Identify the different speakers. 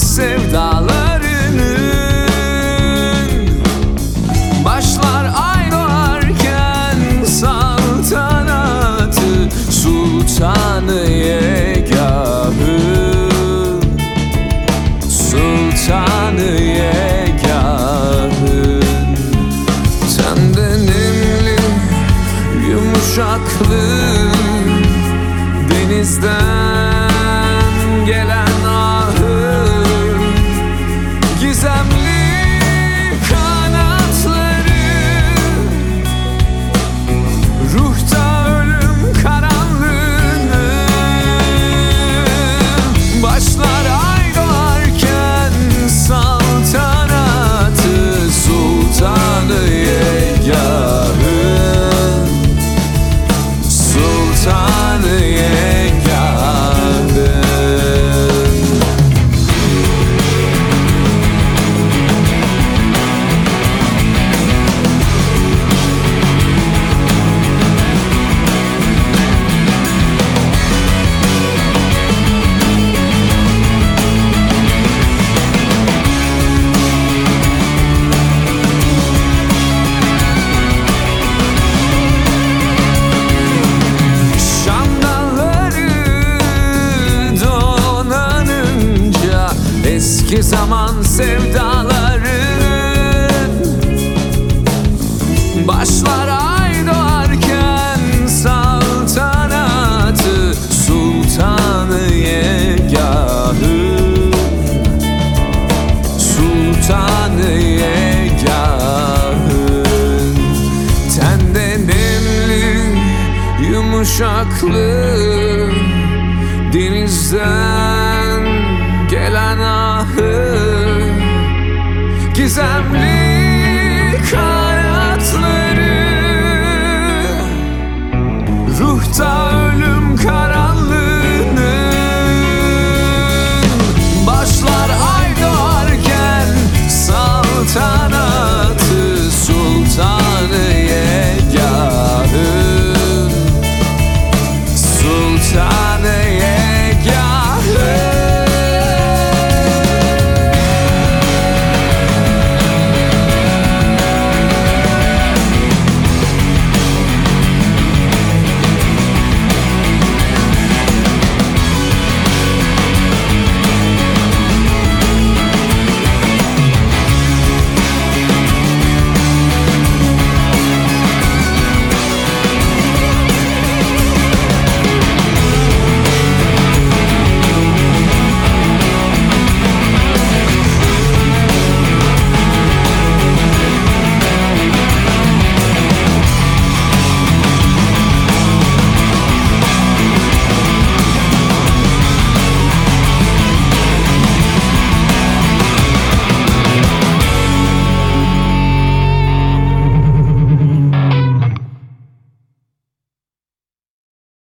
Speaker 1: sevdalarının Başlar ay doğarken saltanatı Sultanı yegahı Sultanı yegahın Senden nemli yumuşaklı Denizden gelen Eski zaman sevdaların Başlar ay doğarken saltanatı Sultanı yegahı. Sultanı yegahın Tende nemli yumuşaklı